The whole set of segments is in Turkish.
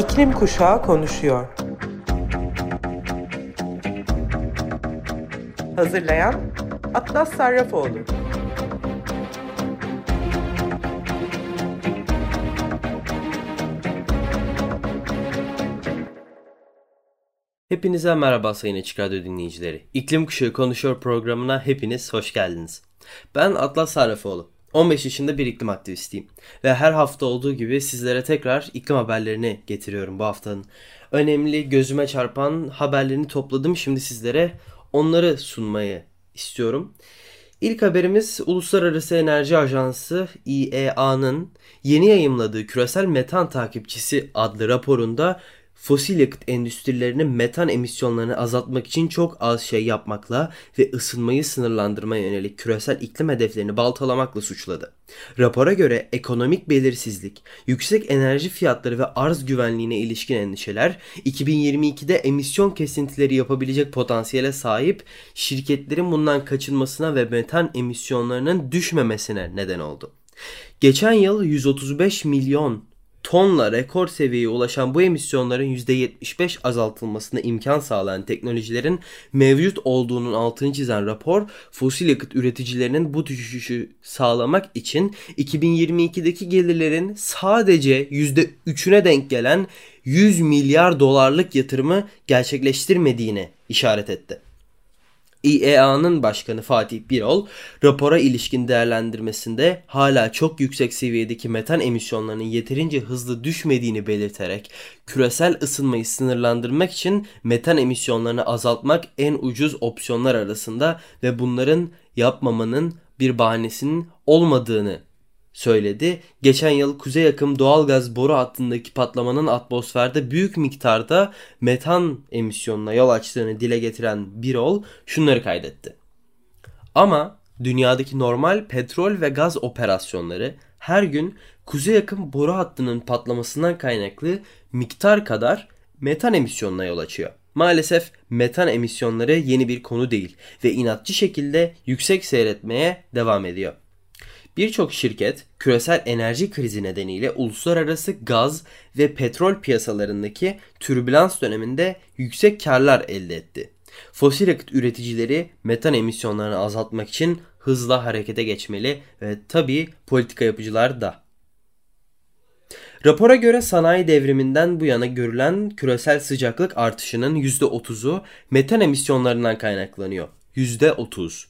İklim Kuşağı konuşuyor. Hazırlayan Atlas Sarrafoğlu. Hepinize merhaba sayın Açık Radyo dinleyicileri. İklim Kuşağı Konuşuyor programına hepiniz hoş geldiniz. Ben Atlas Sarrafoğlu. 15 yaşında bir iklim aktivistiyim. Ve her hafta olduğu gibi sizlere tekrar iklim haberlerini getiriyorum bu haftanın. Önemli, gözüme çarpan haberlerini topladım. Şimdi sizlere onları sunmayı istiyorum. İlk haberimiz Uluslararası Enerji Ajansı IEA'nın yeni yayımladığı Küresel Metan Takipçisi adlı raporunda fosil yakıt endüstrilerinin metan emisyonlarını azaltmak için çok az şey yapmakla ve ısınmayı sınırlandırmaya yönelik küresel iklim hedeflerini baltalamakla suçladı. Rapora göre ekonomik belirsizlik, yüksek enerji fiyatları ve arz güvenliğine ilişkin endişeler 2022'de emisyon kesintileri yapabilecek potansiyele sahip şirketlerin bundan kaçınmasına ve metan emisyonlarının düşmemesine neden oldu. Geçen yıl 135 milyon tonla rekor seviyeye ulaşan bu emisyonların %75 azaltılmasına imkan sağlayan teknolojilerin mevcut olduğunun altını çizen rapor, fosil yakıt üreticilerinin bu düşüşü sağlamak için 2022'deki gelirlerin sadece %3'üne denk gelen 100 milyar dolarlık yatırımı gerçekleştirmediğine işaret etti. IEA'nın başkanı Fatih Birol rapora ilişkin değerlendirmesinde hala çok yüksek seviyedeki metan emisyonlarının yeterince hızlı düşmediğini belirterek küresel ısınmayı sınırlandırmak için metan emisyonlarını azaltmak en ucuz opsiyonlar arasında ve bunların yapmamanın bir bahanesinin olmadığını söyledi. Geçen yıl kuzey akım doğalgaz boru hattındaki patlamanın atmosferde büyük miktarda metan emisyonuna yol açtığını dile getiren Birol şunları kaydetti. Ama dünyadaki normal petrol ve gaz operasyonları her gün kuzey akım boru hattının patlamasından kaynaklı miktar kadar metan emisyonuna yol açıyor. Maalesef metan emisyonları yeni bir konu değil ve inatçı şekilde yüksek seyretmeye devam ediyor. Birçok şirket küresel enerji krizi nedeniyle uluslararası gaz ve petrol piyasalarındaki türbülans döneminde yüksek karlar elde etti. Fosil yakıt üreticileri metan emisyonlarını azaltmak için hızla harekete geçmeli ve tabii politika yapıcılar da. Rapora göre sanayi devriminden bu yana görülen küresel sıcaklık artışının %30'u metan emisyonlarından kaynaklanıyor. %30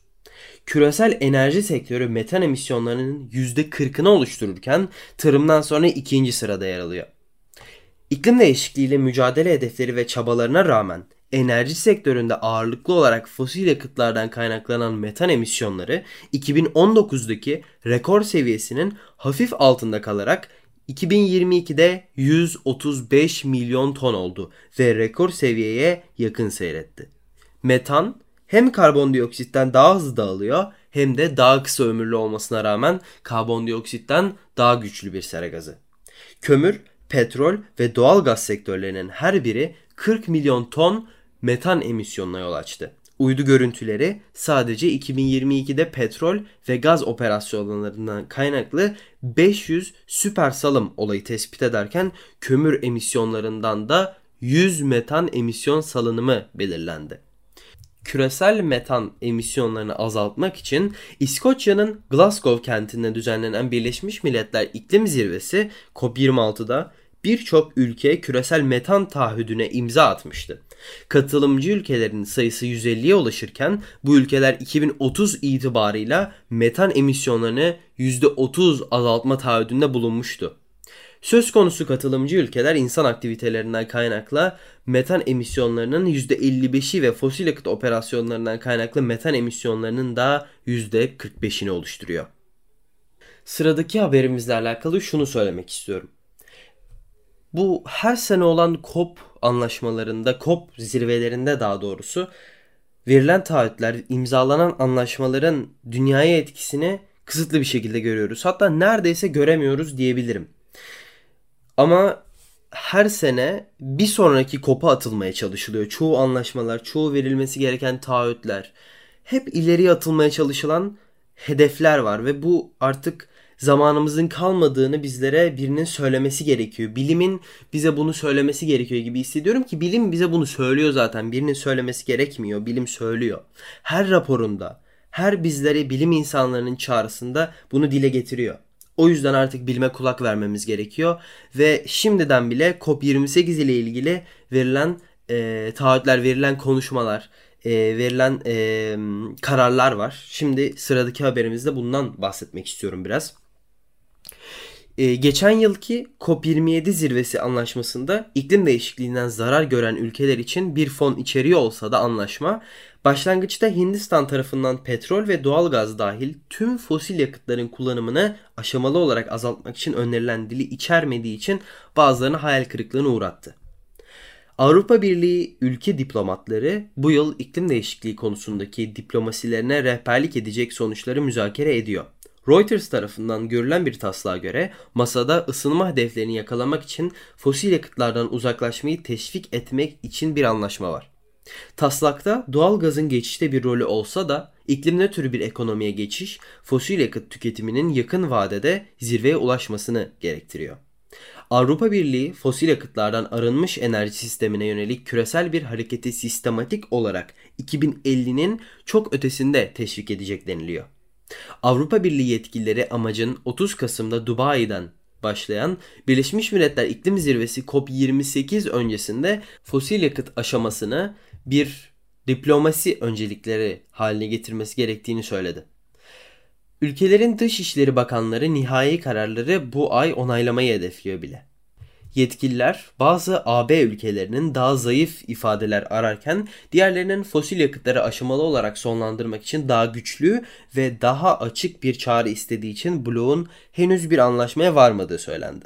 küresel enerji sektörü metan emisyonlarının %40'ını oluştururken tarımdan sonra ikinci sırada yer alıyor. İklim değişikliğiyle mücadele hedefleri ve çabalarına rağmen enerji sektöründe ağırlıklı olarak fosil yakıtlardan kaynaklanan metan emisyonları 2019'daki rekor seviyesinin hafif altında kalarak 2022'de 135 milyon ton oldu ve rekor seviyeye yakın seyretti. Metan hem karbondioksitten daha hızlı dağılıyor hem de daha kısa ömürlü olmasına rağmen karbondioksitten daha güçlü bir sera gazı. Kömür, petrol ve doğal gaz sektörlerinin her biri 40 milyon ton metan emisyonuna yol açtı. Uydu görüntüleri sadece 2022'de petrol ve gaz operasyonlarından kaynaklı 500 süper salım olayı tespit ederken kömür emisyonlarından da 100 metan emisyon salınımı belirlendi küresel metan emisyonlarını azaltmak için İskoçya'nın Glasgow kentinde düzenlenen Birleşmiş Milletler İklim Zirvesi COP26'da birçok ülke küresel metan taahhüdüne imza atmıştı. Katılımcı ülkelerin sayısı 150'ye ulaşırken bu ülkeler 2030 itibarıyla metan emisyonlarını %30 azaltma taahhüdünde bulunmuştu. Söz konusu katılımcı ülkeler insan aktivitelerinden kaynaklı metan emisyonlarının %55'i ve fosil yakıt operasyonlarından kaynaklı metan emisyonlarının da %45'ini oluşturuyor. Sıradaki haberimizle alakalı şunu söylemek istiyorum. Bu her sene olan COP anlaşmalarında, COP zirvelerinde daha doğrusu verilen taahhütler, imzalanan anlaşmaların dünyaya etkisini kısıtlı bir şekilde görüyoruz. Hatta neredeyse göremiyoruz diyebilirim. Ama her sene bir sonraki kopa atılmaya çalışılıyor. Çoğu anlaşmalar, çoğu verilmesi gereken taahhütler hep ileriye atılmaya çalışılan hedefler var ve bu artık zamanımızın kalmadığını bizlere birinin söylemesi gerekiyor. Bilimin bize bunu söylemesi gerekiyor gibi hissediyorum ki bilim bize bunu söylüyor zaten. Birinin söylemesi gerekmiyor. Bilim söylüyor. Her raporunda, her bizlere bilim insanlarının çağrısında bunu dile getiriyor. O yüzden artık bilime kulak vermemiz gerekiyor ve şimdiden bile COP28 ile ilgili verilen e, taahhütler, verilen konuşmalar, e, verilen e, kararlar var. Şimdi sıradaki haberimizde bundan bahsetmek istiyorum biraz. E, geçen yılki COP27 zirvesi anlaşmasında iklim değişikliğinden zarar gören ülkeler için bir fon içeriyor olsa da anlaşma başlangıçta Hindistan tarafından petrol ve doğal gaz dahil tüm fosil yakıtların kullanımını aşamalı olarak azaltmak için önerilen dili içermediği için bazılarını hayal kırıklığına uğrattı. Avrupa Birliği ülke diplomatları bu yıl iklim değişikliği konusundaki diplomasilerine rehberlik edecek sonuçları müzakere ediyor. Reuters tarafından görülen bir taslağa göre masada ısınma hedeflerini yakalamak için fosil yakıtlardan uzaklaşmayı teşvik etmek için bir anlaşma var. Taslakta doğal gazın geçişte bir rolü olsa da iklim nötr bir ekonomiye geçiş fosil yakıt tüketiminin yakın vadede zirveye ulaşmasını gerektiriyor. Avrupa Birliği fosil yakıtlardan arınmış enerji sistemine yönelik küresel bir hareketi sistematik olarak 2050'nin çok ötesinde teşvik edecek deniliyor. Avrupa Birliği yetkilileri amacın 30 Kasım'da Dubai'den başlayan Birleşmiş Milletler İklim Zirvesi COP28 öncesinde fosil yakıt aşamasını bir diplomasi öncelikleri haline getirmesi gerektiğini söyledi. Ülkelerin dışişleri bakanları nihai kararları bu ay onaylamayı hedefliyor bile. Yetkililer bazı AB ülkelerinin daha zayıf ifadeler ararken diğerlerinin fosil yakıtları aşamalı olarak sonlandırmak için daha güçlü ve daha açık bir çağrı istediği için bloğun henüz bir anlaşmaya varmadığı söylendi.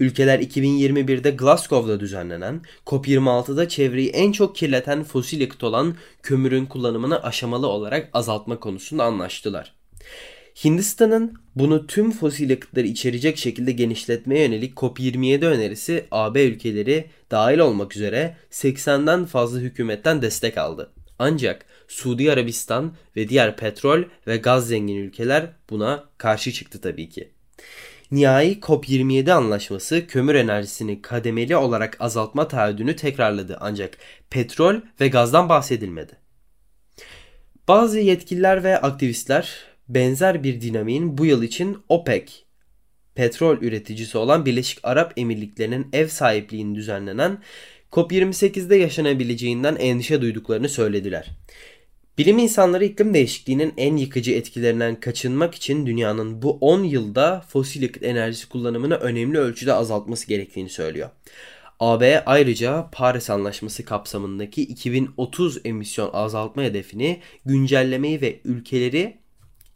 Ülkeler 2021'de Glasgow'da düzenlenen COP26'da çevreyi en çok kirleten fosil yakıt olan kömürün kullanımını aşamalı olarak azaltma konusunda anlaştılar. Hindistan'ın bunu tüm fosil yakıtları içerecek şekilde genişletmeye yönelik COP27 önerisi AB ülkeleri dahil olmak üzere 80'den fazla hükümetten destek aldı. Ancak Suudi Arabistan ve diğer petrol ve gaz zengin ülkeler buna karşı çıktı tabii ki. Nihai COP27 anlaşması kömür enerjisini kademeli olarak azaltma taahhüdünü tekrarladı ancak petrol ve gazdan bahsedilmedi. Bazı yetkililer ve aktivistler benzer bir dinamiğin bu yıl için OPEC petrol üreticisi olan Birleşik Arap Emirlikleri'nin ev sahipliğini düzenlenen COP28'de yaşanabileceğinden endişe duyduklarını söylediler. Bilim insanları iklim değişikliğinin en yıkıcı etkilerinden kaçınmak için dünyanın bu 10 yılda fosil yakıt enerjisi kullanımını önemli ölçüde azaltması gerektiğini söylüyor. AB ayrıca Paris Anlaşması kapsamındaki 2030 emisyon azaltma hedefini güncellemeyi ve ülkeleri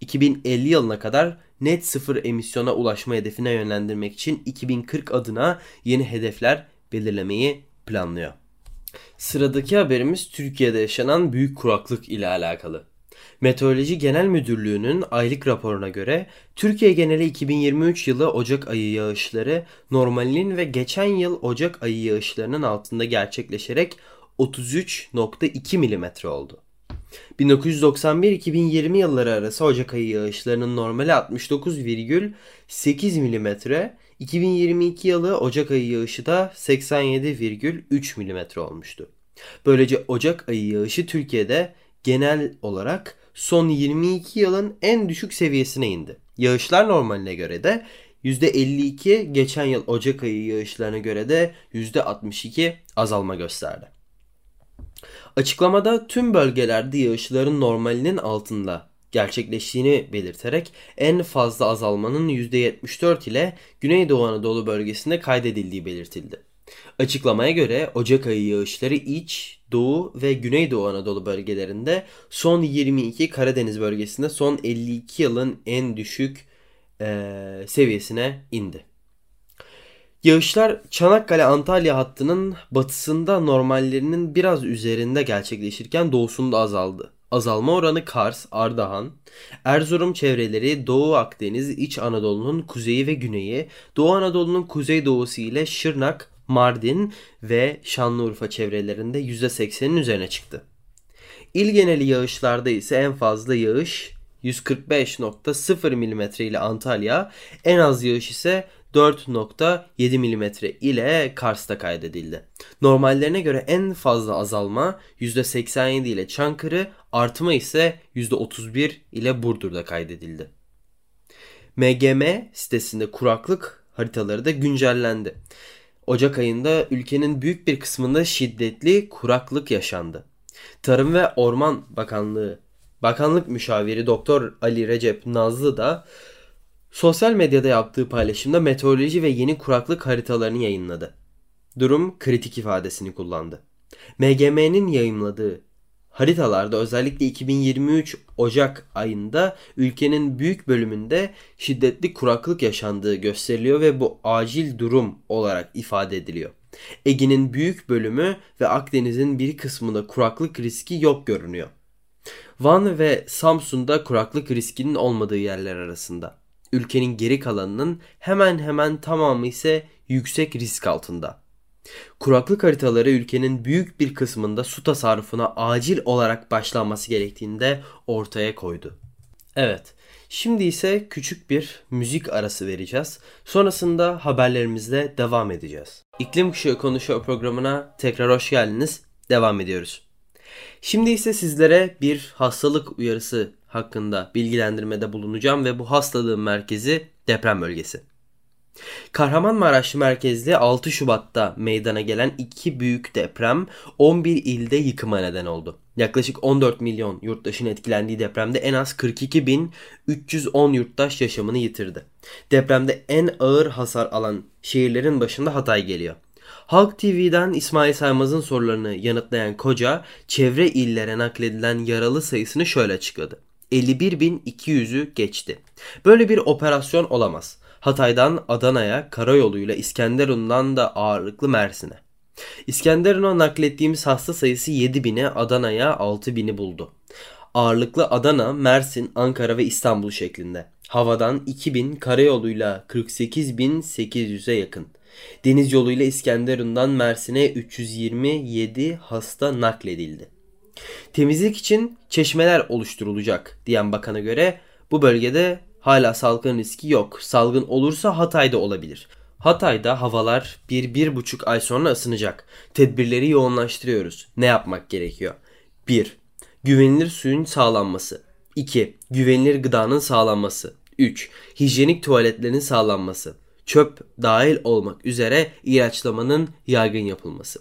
2050 yılına kadar net sıfır emisyona ulaşma hedefine yönlendirmek için 2040 adına yeni hedefler belirlemeyi planlıyor. Sıradaki haberimiz Türkiye'de yaşanan büyük kuraklık ile alakalı. Meteoroloji Genel Müdürlüğü'nün aylık raporuna göre Türkiye geneli 2023 yılı Ocak ayı yağışları normalinin ve geçen yıl Ocak ayı yağışlarının altında gerçekleşerek 33.2 mm oldu. 1991-2020 yılları arası Ocak ayı yağışlarının normali 69,8 mm, 2022 yılı Ocak ayı yağışı da 87,3 mm olmuştu. Böylece Ocak ayı yağışı Türkiye'de genel olarak son 22 yılın en düşük seviyesine indi. Yağışlar normaline göre de %52 geçen yıl Ocak ayı yağışlarına göre de %62 azalma gösterdi. Açıklamada tüm bölgelerde yağışların normalinin altında gerçekleştiğini belirterek en fazla azalmanın %74 ile Güneydoğu Anadolu bölgesinde kaydedildiği belirtildi. Açıklamaya göre Ocak ayı yağışları İç, Doğu ve Güneydoğu Anadolu bölgelerinde son 22 Karadeniz bölgesinde son 52 yılın en düşük e, seviyesine indi. Yağışlar Çanakkale-Antalya hattının batısında normallerinin biraz üzerinde gerçekleşirken doğusunda azaldı. Azalma oranı Kars, Ardahan, Erzurum çevreleri, Doğu Akdeniz, İç Anadolu'nun kuzeyi ve güneyi, Doğu Anadolu'nun kuzeydoğusu ile Şırnak, Mardin ve Şanlıurfa çevrelerinde %80'in üzerine çıktı. İl geneli yağışlarda ise en fazla yağış 145.0 mm ile Antalya, en az yağış ise 4.7 mm ile Kars'ta kaydedildi. Normallerine göre en fazla azalma %87 ile Çankırı, artma ise %31 ile Burdur'da kaydedildi. MGM sitesinde kuraklık haritaları da güncellendi. Ocak ayında ülkenin büyük bir kısmında şiddetli kuraklık yaşandı. Tarım ve Orman Bakanlığı Bakanlık müşaviri Doktor Ali Recep Nazlı da sosyal medyada yaptığı paylaşımda meteoroloji ve yeni kuraklık haritalarını yayınladı. Durum kritik ifadesini kullandı. MGM'nin yayınladığı haritalarda özellikle 2023 Ocak ayında ülkenin büyük bölümünde şiddetli kuraklık yaşandığı gösteriliyor ve bu acil durum olarak ifade ediliyor. Ege'nin büyük bölümü ve Akdeniz'in bir kısmında kuraklık riski yok görünüyor. Van ve Samsun'da kuraklık riskinin olmadığı yerler arasında. Ülkenin geri kalanının hemen hemen tamamı ise yüksek risk altında. Kuraklık haritaları ülkenin büyük bir kısmında su tasarrufuna acil olarak başlanması gerektiğini de ortaya koydu. Evet, şimdi ise küçük bir müzik arası vereceğiz. Sonrasında haberlerimizle devam edeceğiz. İklim Kuşağı Konuşuyor programına tekrar hoş geldiniz. Devam ediyoruz. Şimdi ise sizlere bir hastalık uyarısı hakkında bilgilendirmede bulunacağım ve bu hastalığın merkezi deprem bölgesi. Kahramanmaraş merkezli 6 Şubat'ta meydana gelen iki büyük deprem 11 ilde yıkıma neden oldu. Yaklaşık 14 milyon yurttaşın etkilendiği depremde en az 42.310 yurttaş yaşamını yitirdi. Depremde en ağır hasar alan şehirlerin başında Hatay geliyor. Halk TV'den İsmail Saymaz'ın sorularını yanıtlayan Koca, çevre illere nakledilen yaralı sayısını şöyle açıkladı. 51.200'ü geçti. Böyle bir operasyon olamaz. Hatay'dan Adana'ya karayoluyla İskenderun'dan da ağırlıklı Mersin'e. İskenderun'a naklettiğimiz hasta sayısı 7000'e Adana'ya 6000'i buldu. Ağırlıklı Adana, Mersin, Ankara ve İstanbul şeklinde. Havadan 2000, karayoluyla 48800'e yakın. Deniz yoluyla İskenderun'dan Mersin'e 327 hasta nakledildi. Temizlik için çeşmeler oluşturulacak diyen bakana göre bu bölgede hala salgın riski yok. Salgın olursa Hatay'da olabilir. Hatay'da havalar 1-1,5 ay sonra ısınacak. Tedbirleri yoğunlaştırıyoruz. Ne yapmak gerekiyor? 1. Güvenilir suyun sağlanması. 2. Güvenilir gıdanın sağlanması. 3. Hijyenik tuvaletlerin sağlanması çöp dahil olmak üzere ilaçlamanın yaygın yapılması.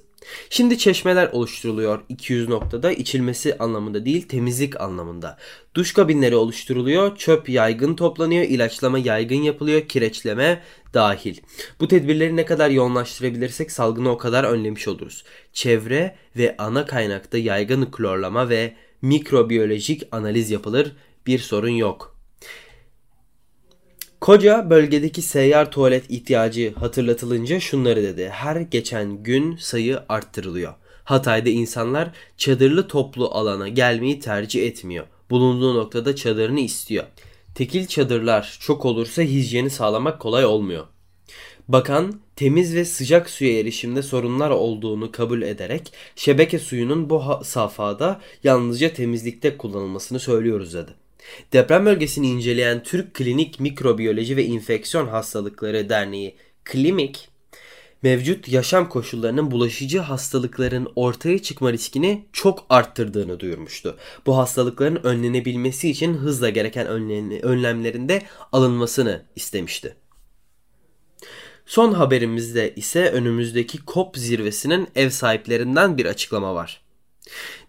Şimdi çeşmeler oluşturuluyor 200 noktada içilmesi anlamında değil temizlik anlamında. Duş kabinleri oluşturuluyor, çöp yaygın toplanıyor, ilaçlama yaygın yapılıyor, kireçleme dahil. Bu tedbirleri ne kadar yoğunlaştırabilirsek salgını o kadar önlemiş oluruz. Çevre ve ana kaynakta yaygın klorlama ve mikrobiyolojik analiz yapılır. Bir sorun yok. Koca bölgedeki seyyar tuvalet ihtiyacı hatırlatılınca şunları dedi. Her geçen gün sayı arttırılıyor. Hatay'da insanlar çadırlı toplu alana gelmeyi tercih etmiyor. Bulunduğu noktada çadırını istiyor. Tekil çadırlar çok olursa hijyeni sağlamak kolay olmuyor. Bakan temiz ve sıcak suya erişimde sorunlar olduğunu kabul ederek şebeke suyunun bu safhada yalnızca temizlikte kullanılmasını söylüyoruz dedi. Deprem bölgesini inceleyen Türk Klinik Mikrobiyoloji ve İnfeksiyon Hastalıkları Derneği Klimik, mevcut yaşam koşullarının bulaşıcı hastalıkların ortaya çıkma riskini çok arttırdığını duyurmuştu. Bu hastalıkların önlenebilmesi için hızla gereken önlemlerin de alınmasını istemişti. Son haberimizde ise önümüzdeki COP zirvesinin ev sahiplerinden bir açıklama var.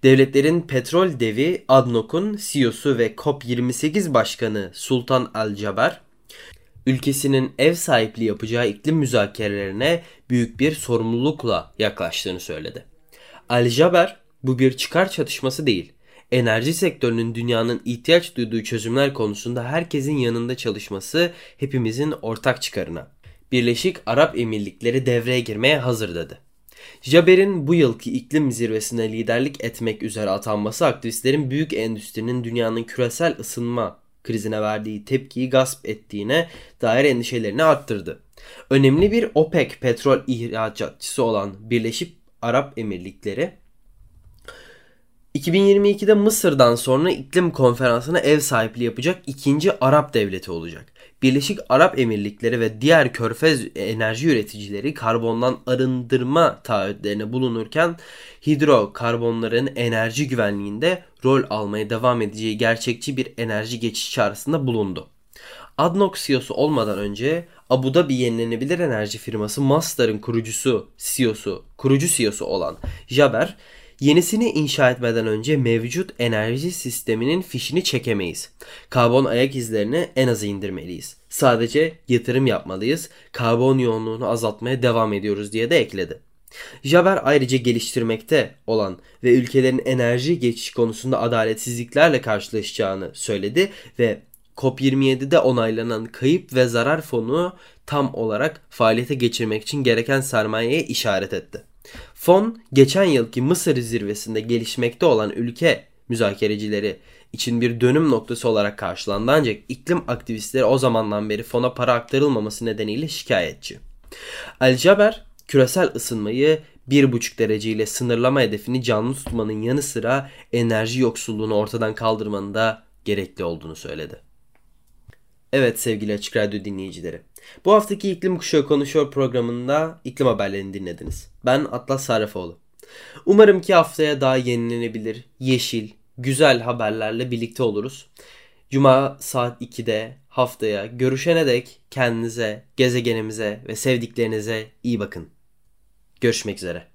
Devletlerin petrol devi ADNOC'un CEO'su ve COP28 Başkanı Sultan Al Jaber, ülkesinin ev sahipliği yapacağı iklim müzakerelerine büyük bir sorumlulukla yaklaştığını söyledi. Al Jaber, bu bir çıkar çatışması değil. Enerji sektörünün dünyanın ihtiyaç duyduğu çözümler konusunda herkesin yanında çalışması hepimizin ortak çıkarına. Birleşik Arap Emirlikleri devreye girmeye hazır dedi. Jaber'in bu yılki iklim zirvesine liderlik etmek üzere atanması aktivistlerin büyük endüstrinin dünyanın küresel ısınma krizine verdiği tepkiyi gasp ettiğine dair endişelerini arttırdı. Önemli bir OPEC petrol ihracatçısı olan Birleşik Arap Emirlikleri 2022'de Mısır'dan sonra iklim konferansına ev sahipliği yapacak ikinci Arap devleti olacak. Birleşik Arap Emirlikleri ve diğer körfez enerji üreticileri karbondan arındırma taahhütlerine bulunurken hidrokarbonların enerji güvenliğinde rol almaya devam edeceği gerçekçi bir enerji geçiş çağrısında bulundu. ADNOC CEO'su olmadan önce Abu Dhabi yenilenebilir enerji firması Masdar'ın kurucusu, CEO'su, kurucu CEO'su olan Jaber, Yenisini inşa etmeden önce mevcut enerji sisteminin fişini çekemeyiz. Karbon ayak izlerini en aza indirmeliyiz. Sadece yatırım yapmalıyız. Karbon yoğunluğunu azaltmaya devam ediyoruz diye de ekledi. Jaber ayrıca geliştirmekte olan ve ülkelerin enerji geçiş konusunda adaletsizliklerle karşılaşacağını söyledi ve COP27'de onaylanan kayıp ve zarar fonu tam olarak faaliyete geçirmek için gereken sermayeye işaret etti. Fon geçen yılki Mısır zirvesinde gelişmekte olan ülke müzakerecileri için bir dönüm noktası olarak karşılandı ancak iklim aktivistleri o zamandan beri fona para aktarılmaması nedeniyle şikayetçi. El Jaber küresel ısınmayı 1,5 derece ile sınırlama hedefini canlı tutmanın yanı sıra enerji yoksulluğunu ortadan kaldırmanın da gerekli olduğunu söyledi. Evet sevgili Açık Radyo dinleyicileri. Bu haftaki İklim Kuşağı Konuşuyor programında iklim haberlerini dinlediniz. Ben Atlas Sarrafoğlu. Umarım ki haftaya daha yenilenebilir, yeşil, güzel haberlerle birlikte oluruz. Cuma saat 2'de haftaya görüşene dek kendinize, gezegenimize ve sevdiklerinize iyi bakın. Görüşmek üzere.